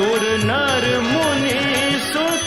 सुर नर मुनि सुख